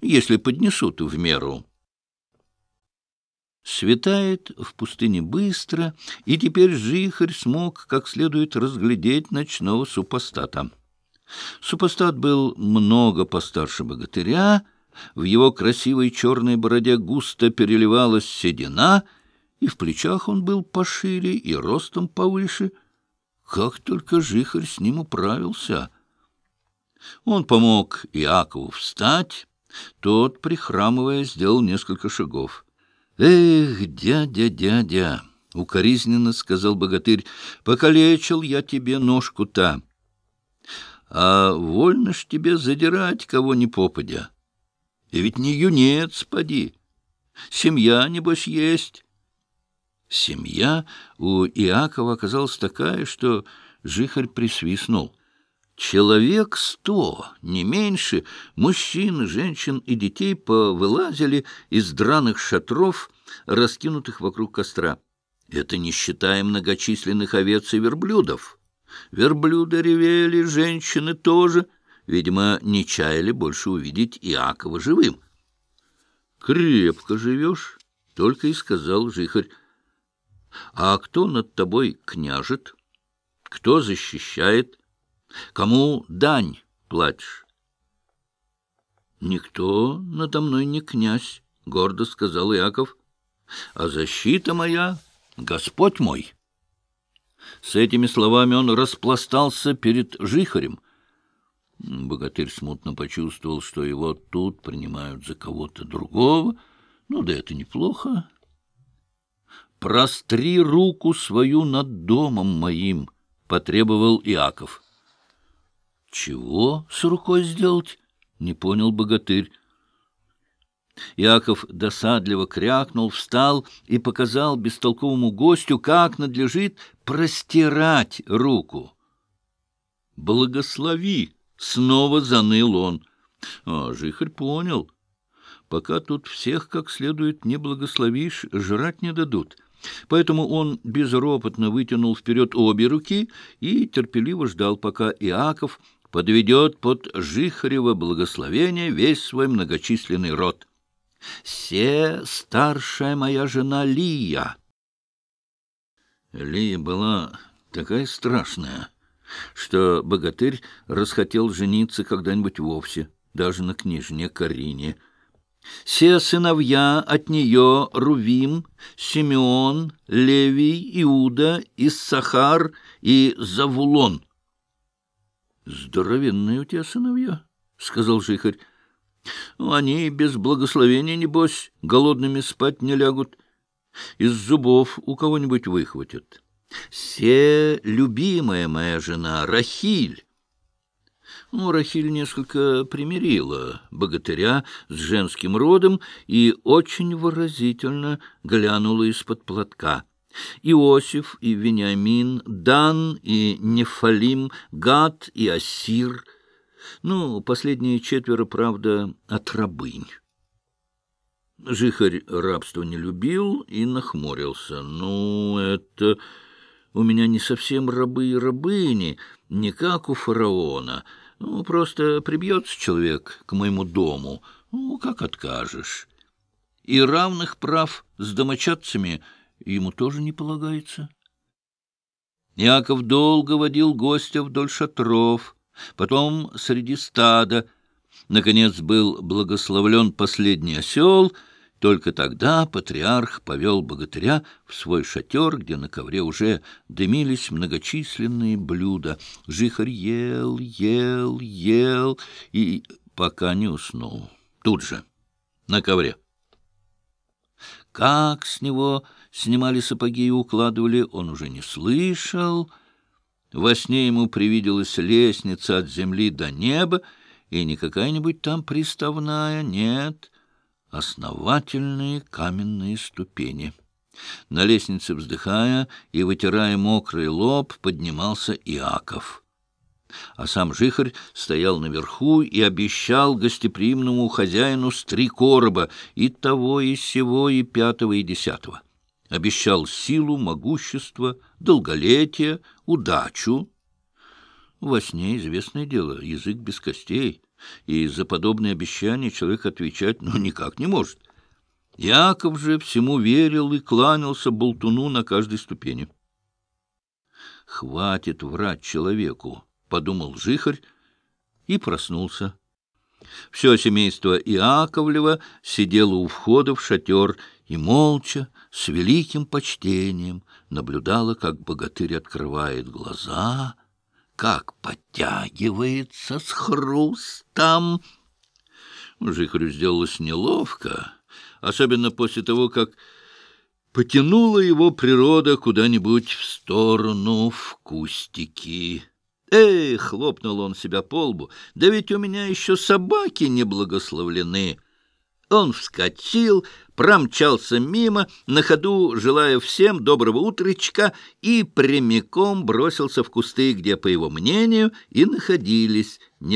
если поднесут в меру. Светает в пустыне быстро, и теперь жихарь смог как следует разглядеть ночного супостата. Супостат был много постарше богатыря, в его красивой черной бороде густо переливалась седина, и в плечах он был пошире и ростом повыше. Как только жихарь с ним управился! Он помог Иакову встать, тот, прихрамывая, сделал несколько шагов. «Эх, дядя, дядя!» — укоризненно сказал богатырь. «Покалечил я тебе ножку-то. А вольно ж тебе задирать кого ни попадя. И ведь не юнец, поди. Семья, небось, есть». Семья у Иакова оказалась такая, что жихарь присвистнул. Человек сто, не меньше, мужчин, женщин и детей повылазили из драных шатров, раскинутых вокруг костра. Это не считая многочисленных овец и верблюдов. Верблюды ревели, женщины тоже. Видимо, не чаяли больше увидеть Иакова живым. — Крепко живешь, — только и сказал жихарь. — А кто над тобой княжет? Кто защищает? Кому дань платишь? — Никто надо мной не князь, — гордо сказал Иаков, — а защита моя — Господь мой. С этими словами он распластался перед жихарем. Богатырь смутно почувствовал, что его тут принимают за кого-то другого. Ну да это неплохо. «Простри руку свою над домом моим», — потребовал Иаков. — Чего с рукой сделать? — не понял богатырь. Яков досадливо крякнул, встал и показал бестолковому гостю, как надлежит простирать руку. «Благослови!» — снова заныл он. А Жихарь понял. Пока тут всех как следует не благословишь, жрать не дадут. Поэтому он безропотно вытянул вперед обе руки и терпеливо ждал, пока Иаков подведет под Жихарево благословение весь свой многочисленный род. «Се старшая моя жена Лия». Лия была такая страшная, что богатырь расхотел жениться когда-нибудь вовсе, даже на княжне Карине. Все сыновья от нее — Рувим, Симеон, Левий, Иуда, Иссахар и Завулон — Здоровенные у тебя сыновья, — сказал жихарь. Ну, они без благословения, небось, голодными спать не лягут. Из зубов у кого-нибудь выхватят. Се любимая моя жена, Рахиль. Ну, Рахиль несколько примирила богатыря с женским родом и очень выразительно глянула из-под платка. Иосиф и Вениамин, Дан и Нефалим, Гад и Асир. Ну, последние четверо, правда, от рабынь. Жихарь рабство не любил и нахмурился. Ну, это у меня не совсем рабы и рабыни, не как у фараона. Ну, просто прибьется человек к моему дому. Ну, как откажешь? И равных прав с домочадцами — ему тоже не полагается. Яков долго водил гостя вдоль шатров, потом среди стада. Наконец был благословлен последний осел, только тогда патриарх повел богатыря в свой шатер, где на ковре уже дымились многочисленные блюда. Жихарь ел, ел, ел и пока не уснул. Тут же, на ковре. Как с него снимали сапоги и укладывали, он уже не слышал. Во сне ему привиделась лестница от земли до неба, и не какая-нибудь там приставная, нет, основательные каменные ступени. На лестнице, вздыхая и вытирая мокрый лоб, поднимался Иаков. А сам жихарь стоял наверху и обещал гостеприимному хозяину с три короба и того, и сего, и пятого, и десятого обещал силу, могущество, долголетие, удачу. Во сне известное дело, язык без костей — и за подобные обещания человек отвечать ну никак не может. Яков же всему верил и кланялся болтуну на каждой ступени. «Хватит врать человеку», — подумал Жихарь и проснулся. Все семейство Иаковлева сидело у входа в шатер и молча, с великим почтением, наблюдало, как богатырь открывает глаза, как подтягивается с хрустом. Жихарю сделалось неловко, особенно после того, как потянула его природа куда-нибудь в сторону в кустики. «Эй!» — хлопнул он себя по лбу. «Да ведь у меня еще собаки не благословлены!» Он вскочил, промчался мимо, на ходу, желая всем доброго утречка, и прямиком бросился в кусты, где, по его мнению, и находились